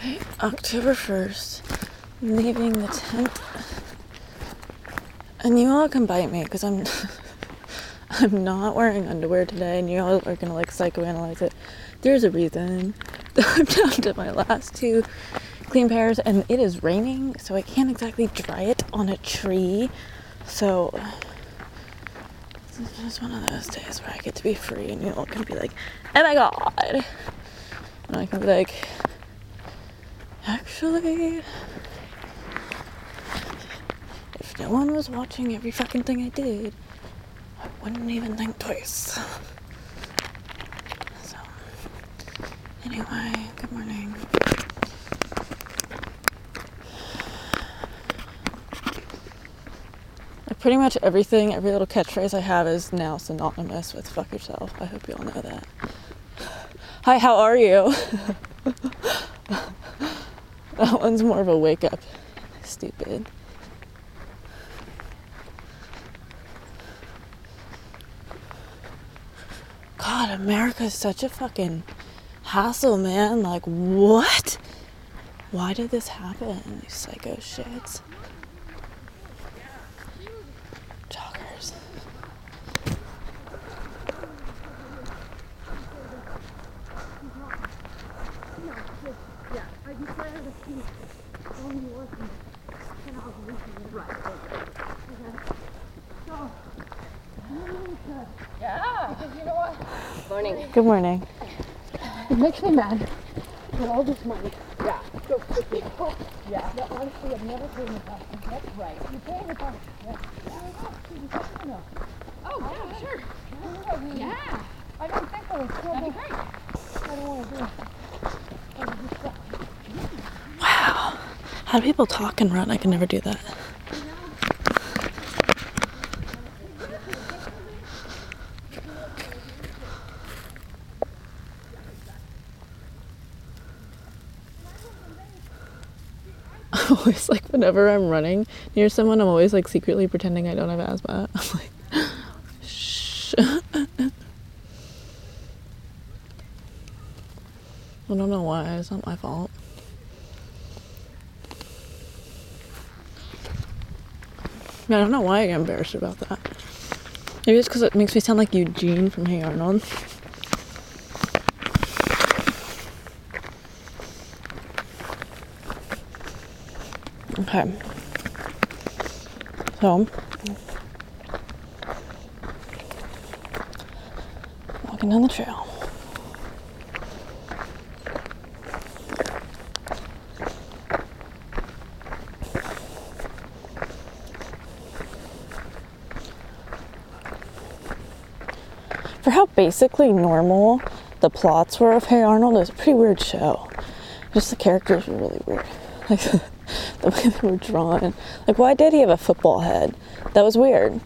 Okay, October 1st, leaving the tent. And you all can bite me because I'm I'm not wearing underwear today and you all are gonna like psychoanalyze it. There's a reason. I'm down to my last two clean pairs and it is raining so I can't exactly dry it on a tree. So it's just one of those days where I get to be free and you all can be like, oh my god. And I can be like, actually, if no one was watching every fucking thing I did, I wouldn't even think twice. So, anyway, good morning. Pretty much everything, every little catchphrase I have is now synonymous with fuck yourself. I hope you all know that. Hi, how are you? that one's more of a wake up. Stupid. God, America is such a fucking hassle, man. Like, what? Why did this happen? These psycho shits. Morning. Good morning. It makes me mad that all this money. Yeah. Go quickly. Yeah. That honestly, I've never paid the bus. That's right. You pay the bus. Yeah. Oh, yeah, sure. Yeah. I don't think I was still That'd be great. I don't want to do it. How do people talk and run? I can never do that. always like whenever I'm running near someone, I'm always like secretly pretending I don't have asthma. I'm like, shh. I don't know why. It's not my fault. I don't know why I get embarrassed about that. Maybe it's because it makes me sound like Eugene from Hey Arnold. Okay. So, walking down the trail. For how basically normal the plots were of Hey Arnold, it was a pretty weird show. Just the characters were really weird. Like the way they were drawn. Like, why did he have a football head? That was weird.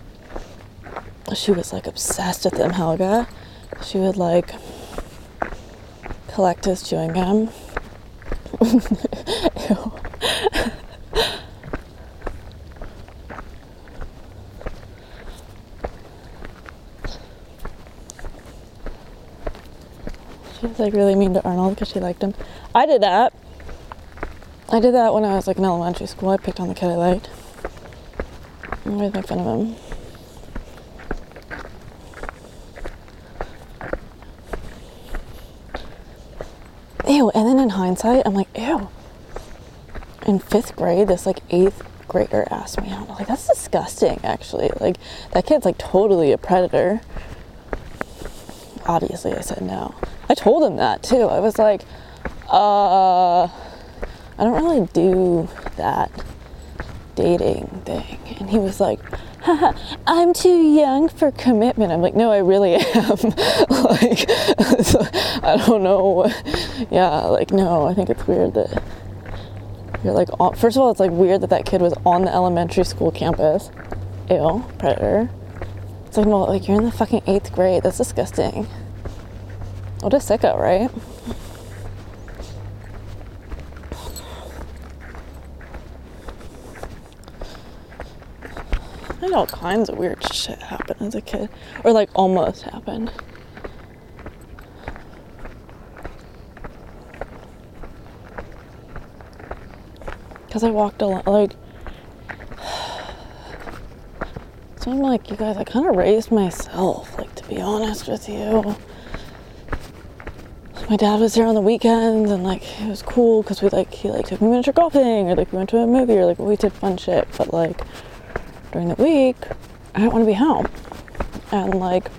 She was like obsessed with him, Helga. She would like collect his chewing gum. Ew. She was like really mean to Arnold because she liked him. I did that. I did that when I was like in elementary school. I picked on the kid I liked. I make fun of him. Ew, and then in hindsight, I'm like, ew. In fifth grade, this like eighth grader asked me out. I'm like, that's disgusting, actually. Like, that kid's like totally a predator. Obviously, I said no. I told him that too. I was like, uh, I don't really do that dating thing. And he was like, I'm too young for commitment. I'm like, no, I really am. like, I don't know. Yeah, like, no, I think it's weird that you're like, on, first of all, it's like weird that that kid was on the elementary school campus. Ew, predator. It's like, no, like, you're in the fucking eighth grade. That's disgusting. What a sicko, right? I had all kinds of weird shit happen as a kid, or like almost happened. because I walked a lot. Like, so I'm like, you guys, I kind of raised myself. Like, to be honest with you, my dad was here on the weekends, and like it was cool because we like he like took me miniature golfing, or like we went to a movie, or like we did fun shit. But like during the week, I didn't want to be home, and like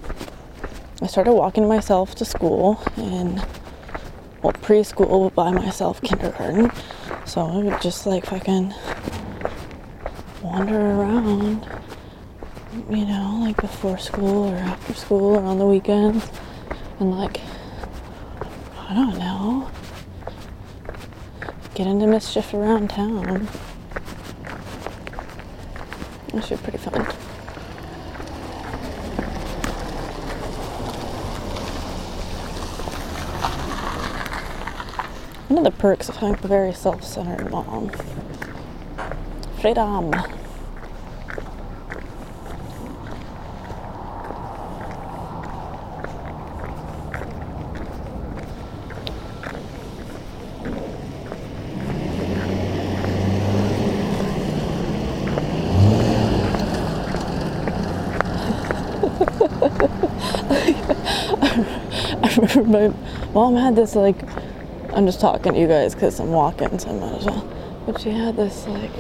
I started walking myself to school in well preschool by myself, kindergarten. So I would just like fucking wander around, you know, like before school or after school or on the weekends, and like I don't know, get into mischief around town. That should be pretty fun. One of the perks of having a very self-centered mom. Freedom. My mom had this like I'm just talking to you guys because I'm walking, so I might as well. But she had this like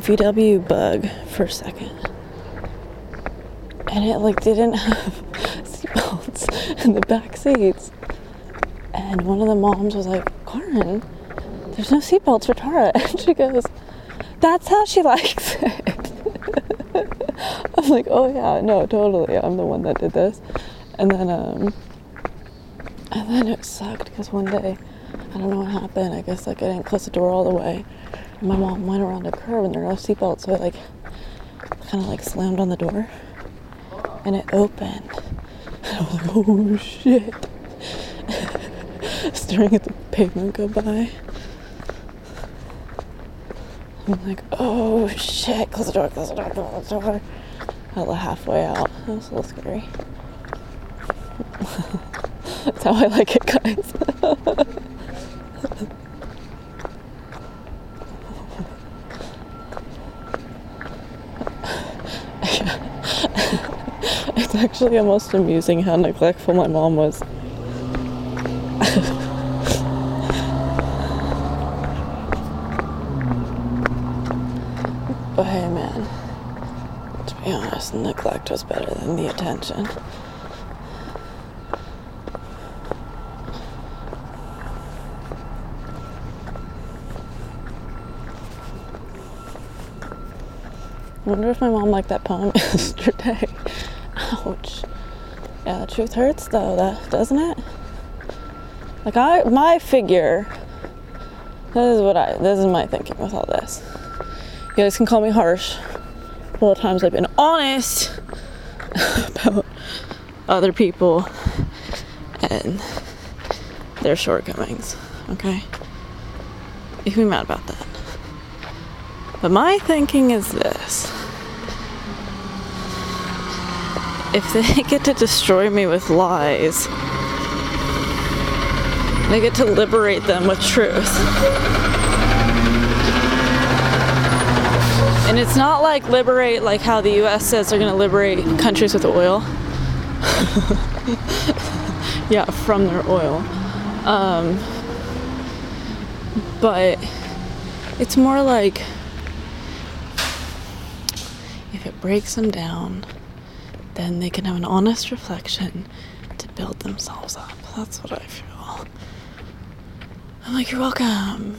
VW bug for a second, and it like didn't have seatbelts in the back seats. And one of the moms was like, "Karin, there's no seatbelts for Tara," and she goes, "That's how she likes it." I'm like, "Oh yeah, no, totally. I'm the one that did this." And then um and then it sucked because one day, I don't know what happened. I guess like I didn't close the door all the way. And my mom went around a curve and there were no seatbelts, so it like kind of like slammed on the door, and it opened. And I was like, oh shit! Staring at the pavement go by. I'm like, oh shit! Close the door! Close the door! Close the door! Halfway out. That was a little scary. That's how I like it, guys. it's actually almost amusing how neglectful my mom was. Neglect was better than the attention. Wonder if my mom liked that poem yesterday. Ouch. Yeah, the truth hurts though, that doesn't it? Like I my figure this is what I this is my thinking with all this. You guys can call me harsh. All the times I've been honest about other people and their shortcomings. Okay? You can be mad about that. But my thinking is this if they get to destroy me with lies, they get to liberate them with truth. And it's not like liberate like how the US says they're going to liberate countries with oil. yeah, from their oil. Um, but it's more like if it breaks them down, then they can have an honest reflection to build themselves up. That's what I feel. I'm like, you're welcome.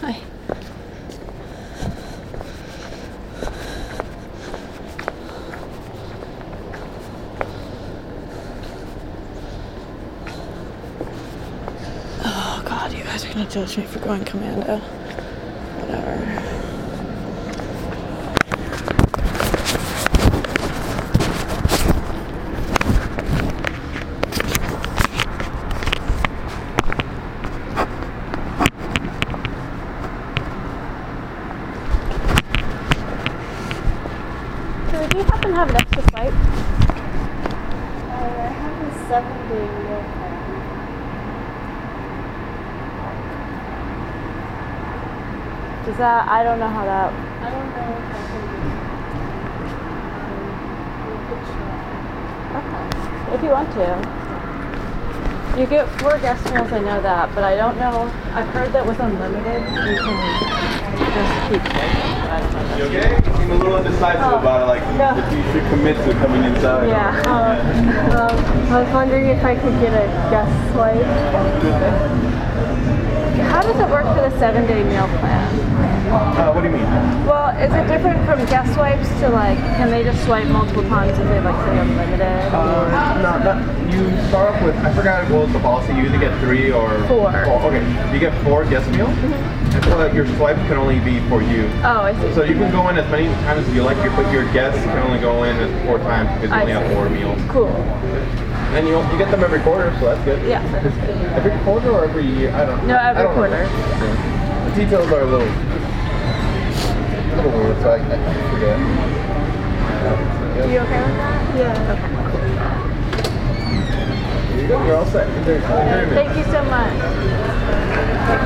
Hi. Oh god, you guys are gonna judge me for going commando. Whatever. So do you happen to have an extra swipe? I have a seven day meal plan. Does that, I don't know how that, I don't know if I can do it. We okay, if you want to. You get four guest meals, I know that, but I don't know, I've heard that with unlimited, you can just keep swiping, but I don't know. You okay? You seem a little indecisive about it, like no. if you should commit to coming inside. Yeah, um, I was wondering if I could get a guest swipe. How does it work for the seven day meal plan? Uh, what do you mean? Well, is it different from guest swipes to like, can they just swipe multiple times if they like say unlimited? Uh, no, not, you start off with, I forgot what was the policy, you either get three or... Four. Oh, okay, you get four guest meals, and so that your swipes can only be for you. Oh, I see. So you can go in as many times as you like, but your guests can only go in as four times because you I only have four meals. Cool. And you, you get them every quarter, so that's good. Yeah. Every quarter or every year? I don't know. No, every quarter. Yeah. The details are a little, little weird, so I, I forget. Are you okay with that? Yeah. Here you go, you're all set. Enjoy- enjoy your Thank you so much. Take.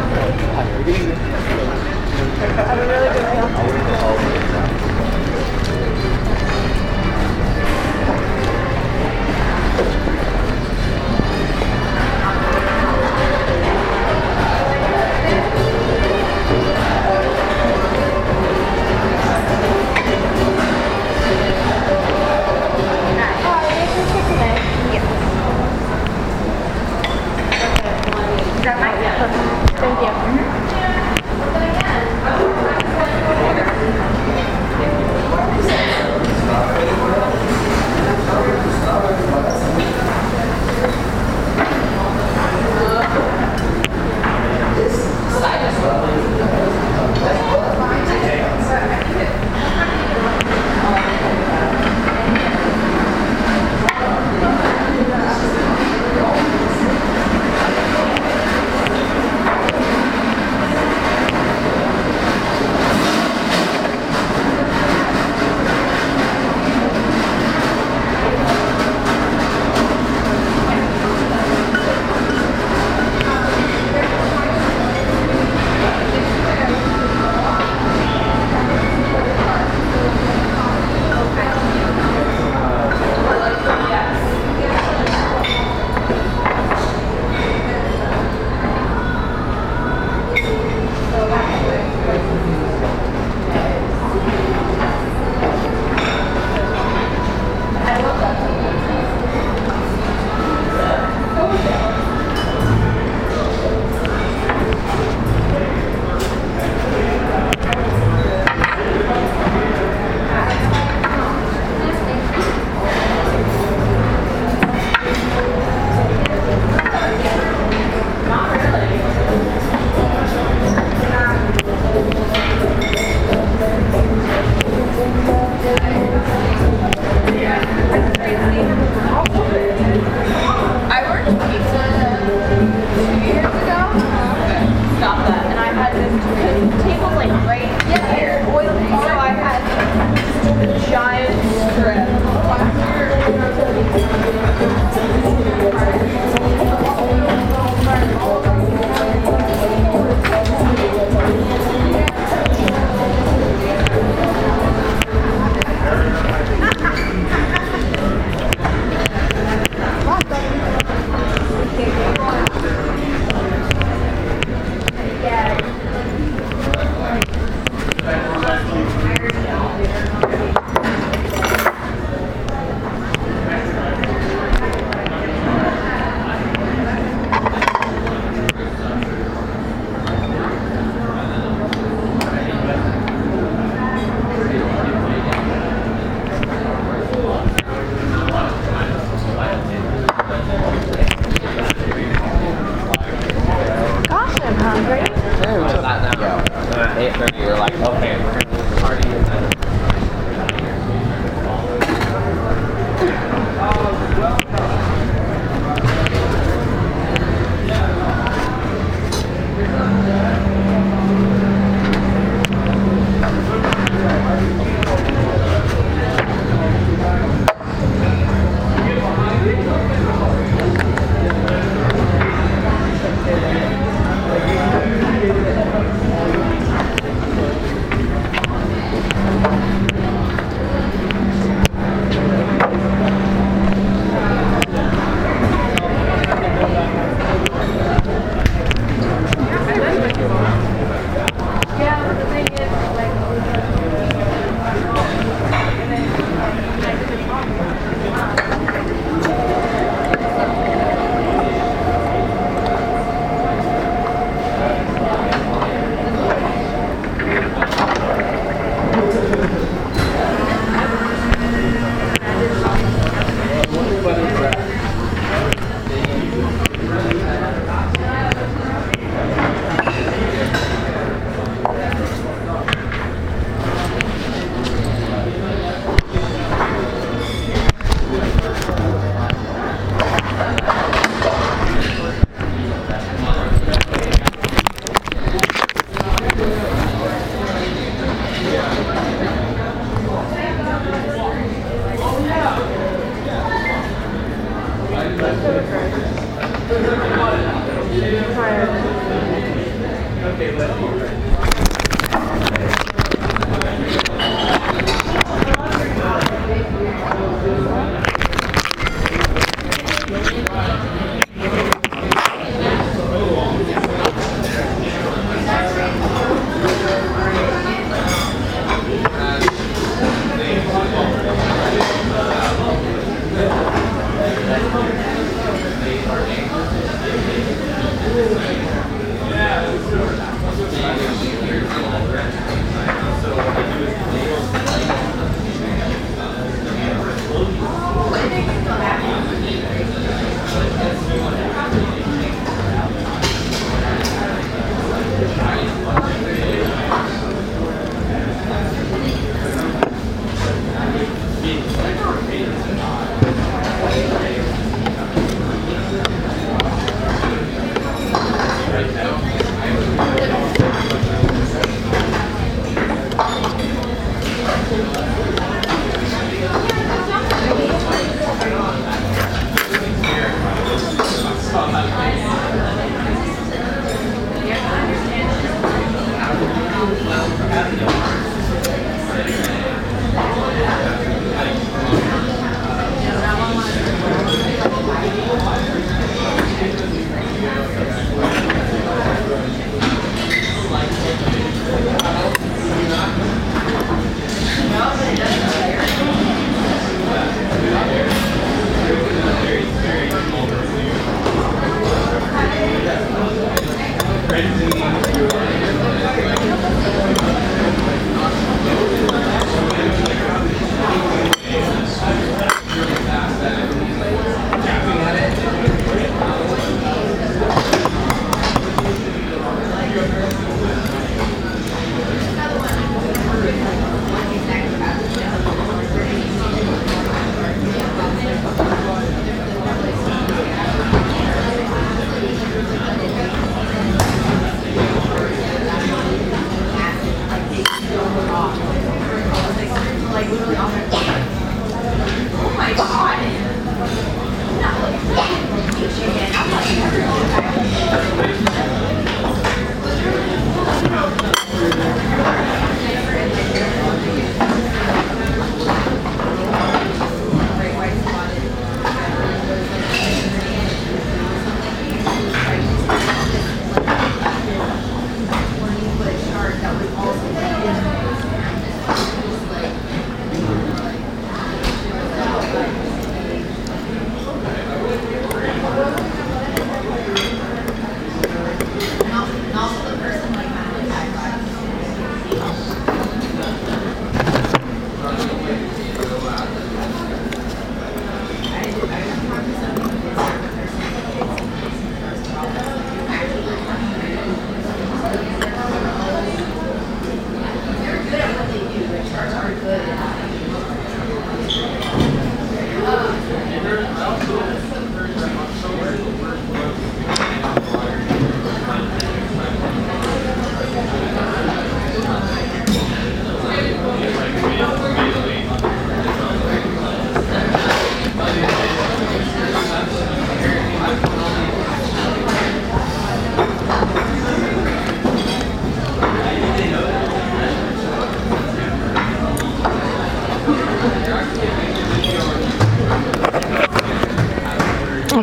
Have a really good meal. Thank you.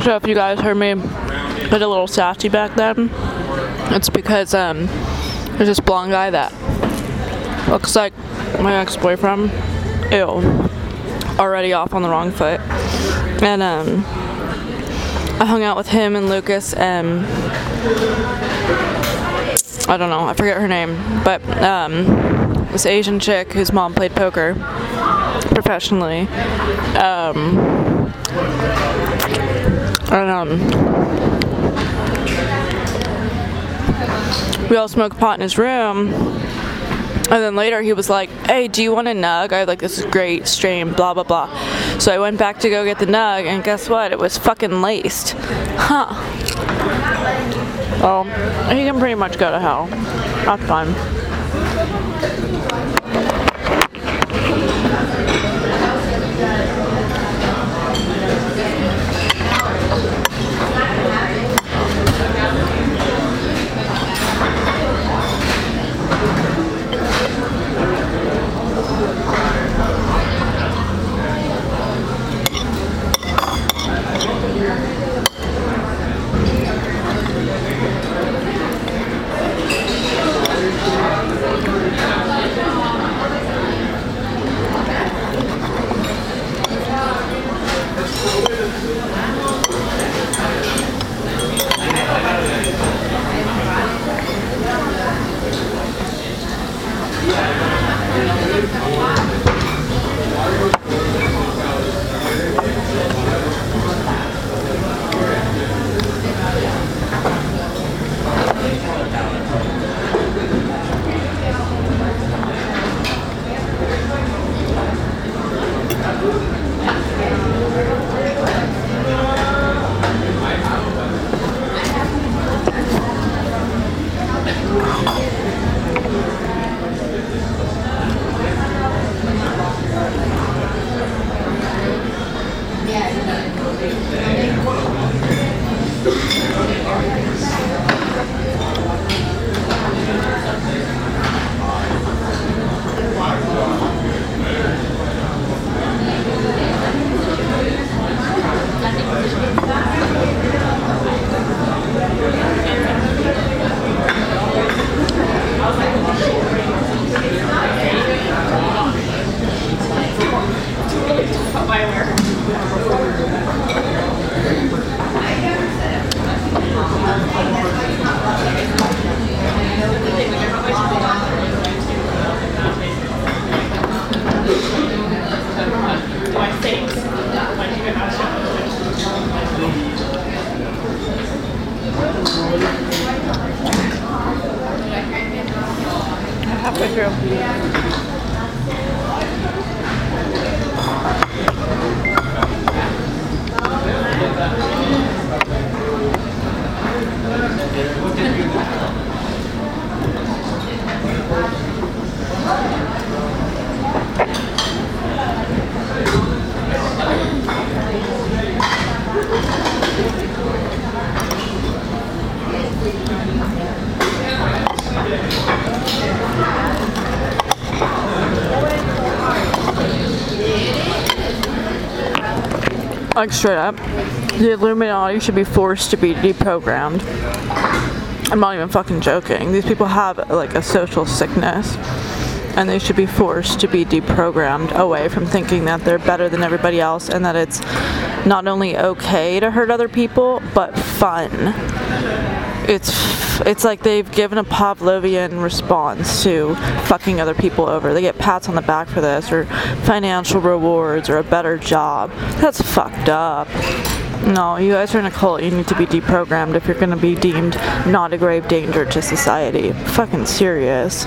So if you guys heard me get a little sassy back then, it's because um, there's this blonde guy that looks like my ex-boyfriend. Ew. Already off on the wrong foot. And um, I hung out with him and Lucas and I don't know, I forget her name, but um, this Asian chick whose mom played poker professionally. Um, and um, we all smoked pot in his room. And then later he was like, hey, do you want a nug? I like this great strain, blah, blah, blah. So I went back to go get the nug, and guess what? It was fucking laced. Huh. Well, he can pretty much go to hell. That's fine. Like straight up, the Illuminati should be forced to be deprogrammed. I'm not even fucking joking. These people have like a social sickness and they should be forced to be deprogrammed away from thinking that they're better than everybody else and that it's not only okay to hurt other people but fun. It's it's like they've given a Pavlovian response to fucking other people over. They get pats on the back for this or financial rewards or a better job. That's fucked up. No, you guys are in a cult. You need to be deprogrammed if you're gonna be deemed not a grave danger to society. Fucking serious.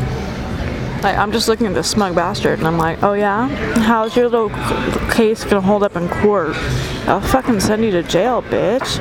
Like, I'm just looking at this smug bastard and I'm like, oh yeah? How's your little case gonna hold up in court? I'll fucking send you to jail, bitch.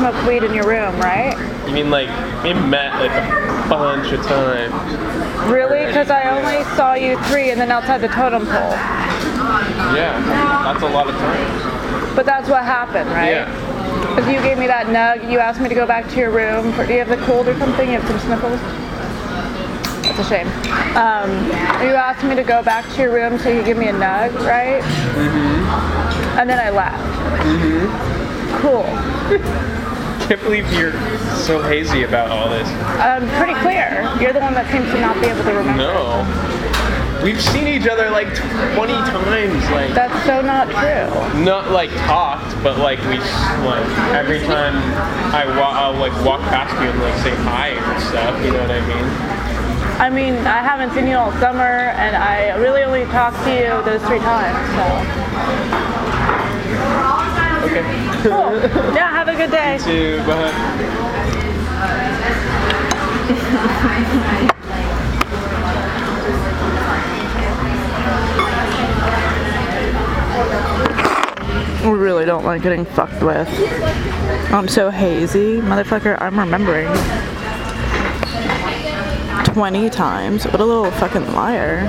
That time that we smoked weed in your room, right? You mean like we met like a bunch of times? Really? Because I only saw you three and then outside the totem pole. Yeah, that's a lot of times. But that's what happened, right? Yeah. Because you gave me that nug, you asked me to go back to your room. For, do you have the cold or something? You have some sniffles? That's a shame. Um, you asked me to go back to your room so you give me a nug, right? Mm-hmm. And then I left. Mm-hmm. Cool. Can't believe you're so hazy about all this. Um, pretty clear. You're the one that seems to not be able to remember. No. We've seen each other like 20 times, like That's so not true. not like talked, but like we like every time I walk, I'll like walk past you and like say hi or stuff. You know what I mean? I mean, I haven't seen you all summer, and I really only talked to you those three times. So, Okay. cool. Yeah, have a good day. To but We really don't like getting fucked with. I'm so hazy, motherfucker. I'm remembering 20 times. What a little fucking liar.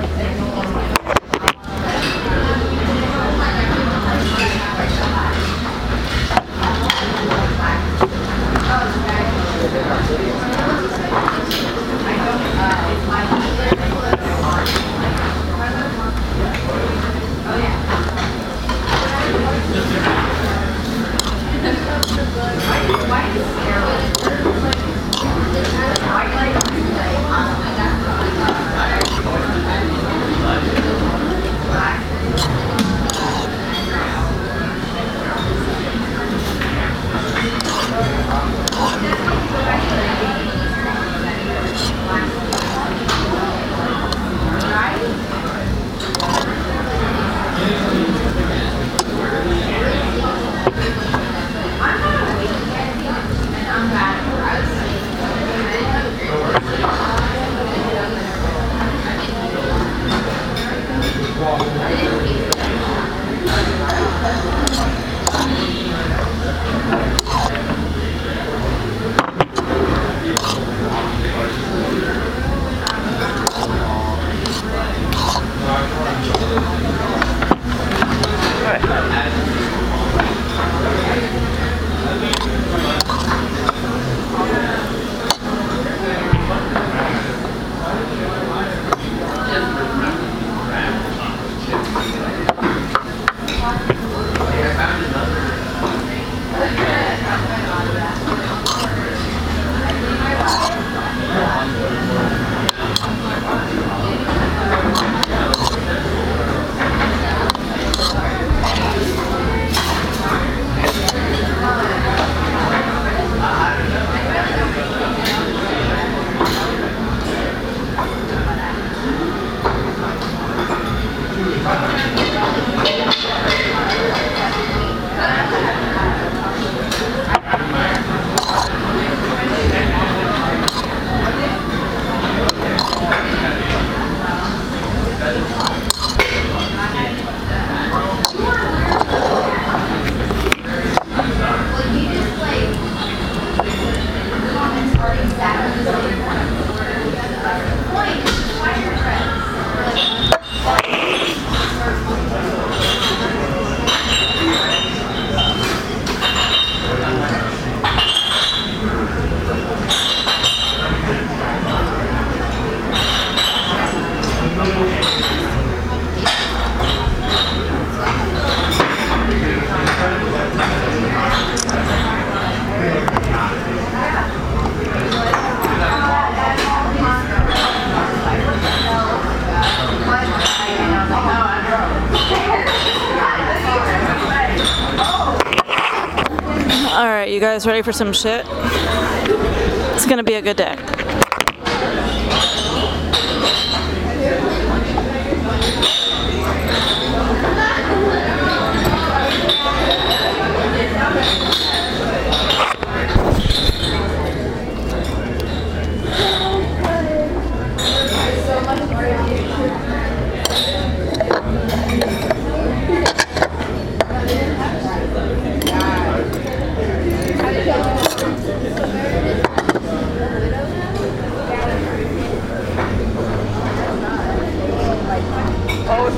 All right, you guys ready for some shit? It's gonna be a good day.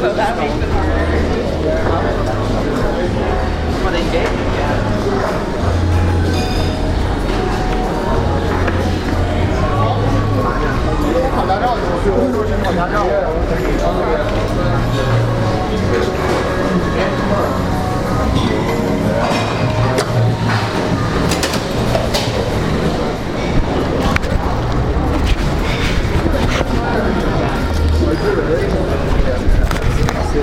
so that makes it harder. Well, they gave me, yeah. 考驾照的，我去都是考驾照。Thank you. This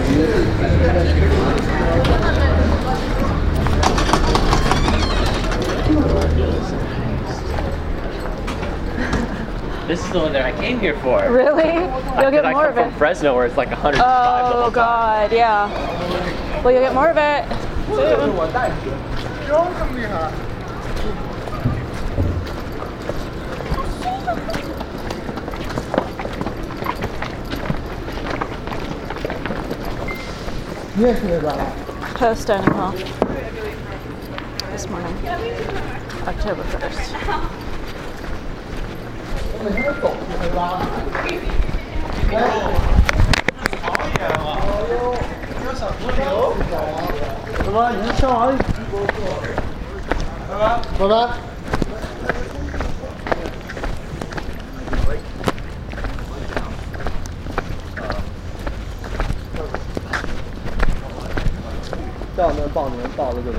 is the one that I came here for. Really? You'll get I more I come of it. from Fresno where it's like 105. Oh god, yeah. Well, you'll get more of it. Soon. Yes, Nirvana. Post this morning, October 1st. 拜拜。报名报了就是。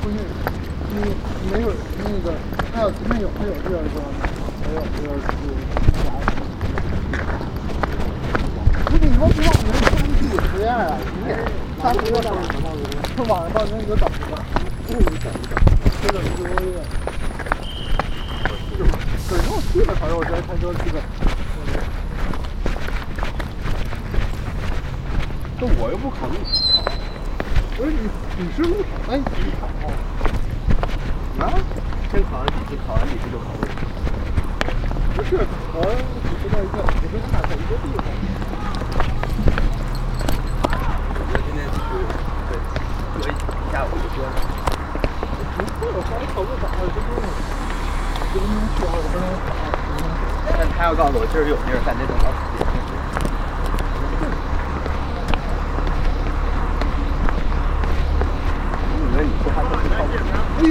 不是，你没有那个，还有今有，他有就要多少，有就要多少多。你说报名不能去，这样啊？你这，他一个上午，他晚上报名你就等着。哎呀，这个是，个去了，肯定我去了，反正我今天开车去的。这我又不考虑。不是你，你是路考，那你考啊？先考完笔试，考完笔试就考路。不是考完只知道一个，只是看在一个地方。我今天去对喝一下午就说了。不会，我刚考路考了之后，就明天去啊，我不能考。但他要告诉我今儿有地儿干这种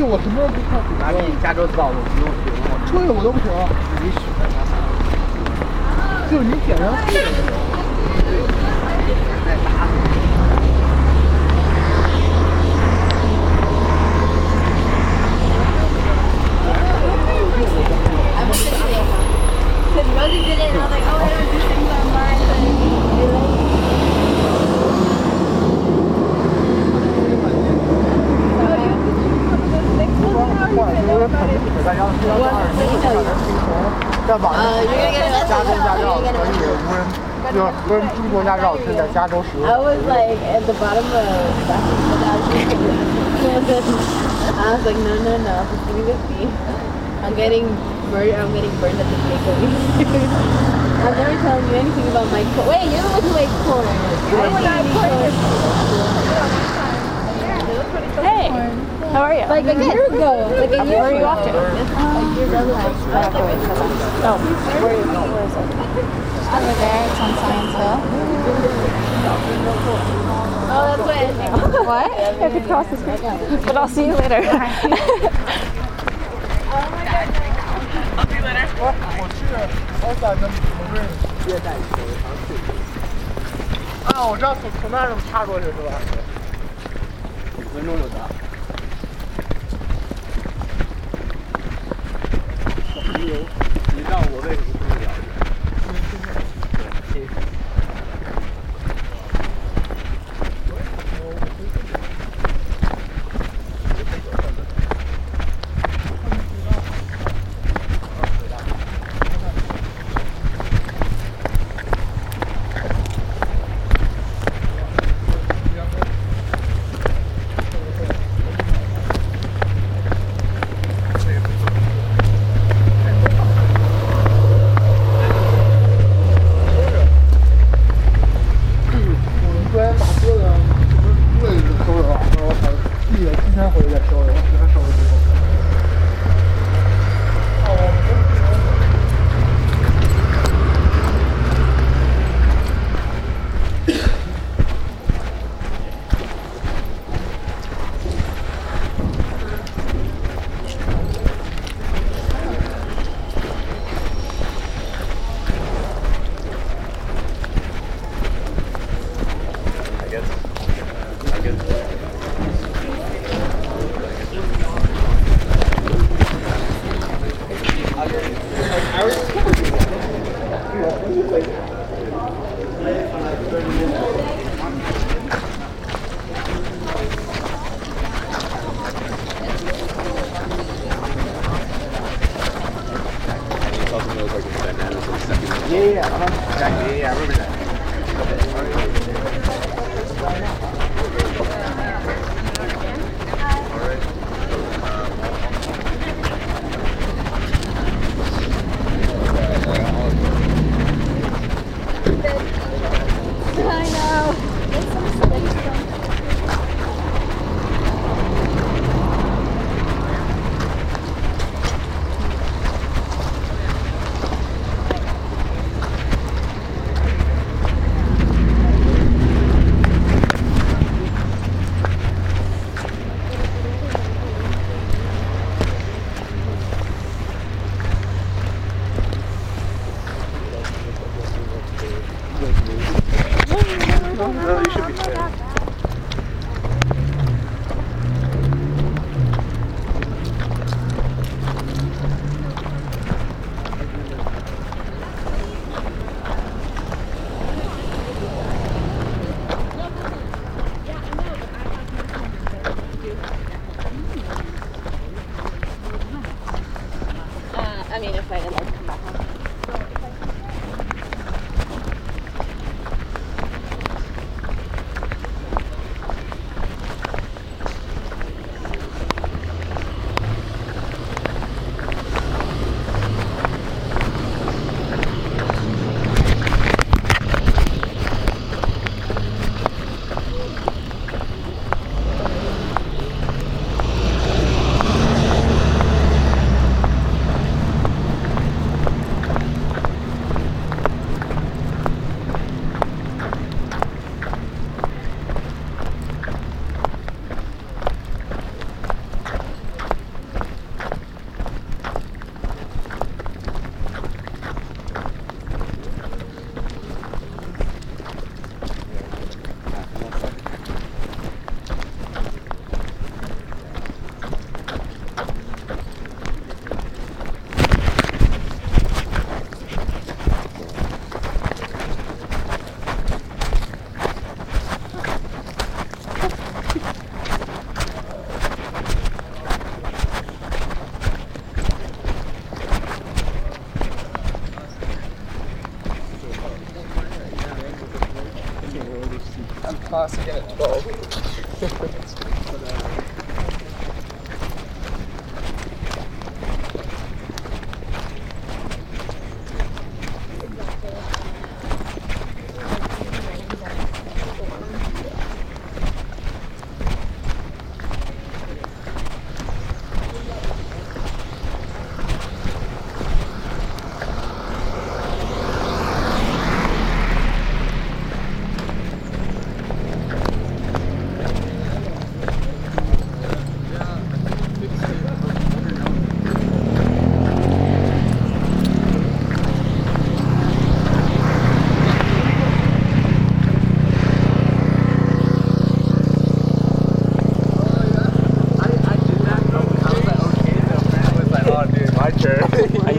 我什么不靠谱？你驾照造的，不用我。吹了我都不行。就你捡人废的不行。在网上加州驾照可以无人，就是不是中国驾照是在加州使用。 I was like at the bottom of I was like, no, no, no, just give me the fee. I'm getting burned. I'm getting burned at the takeaway. I'm never telling you anything about my corn. Wait, you're the one who makes corn. You're the one who makes corn. how are you? Like a year ago. Like a year Where are you ago. off to? A year ago. Oh, where, where is it? Over there, it's on Science Hill. Oh, that's what I think. What? I have to cross the street. But I'll see you later. 我去，我赶着我是接待球常去。啊，我知道从从那儿能插过去是吧？五分钟就到。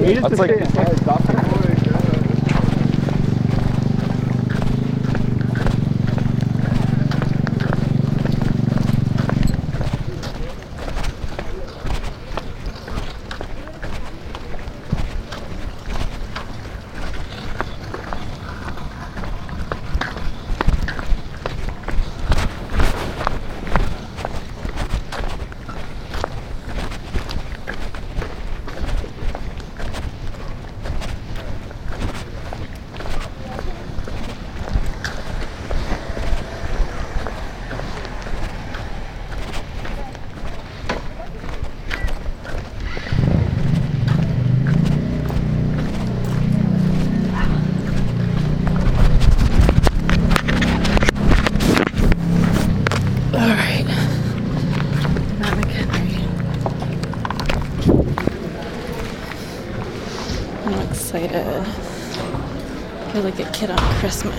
I needed to like- say it. Alright. Matt McHenry. I'm excited. I feel like a kid on Christmas.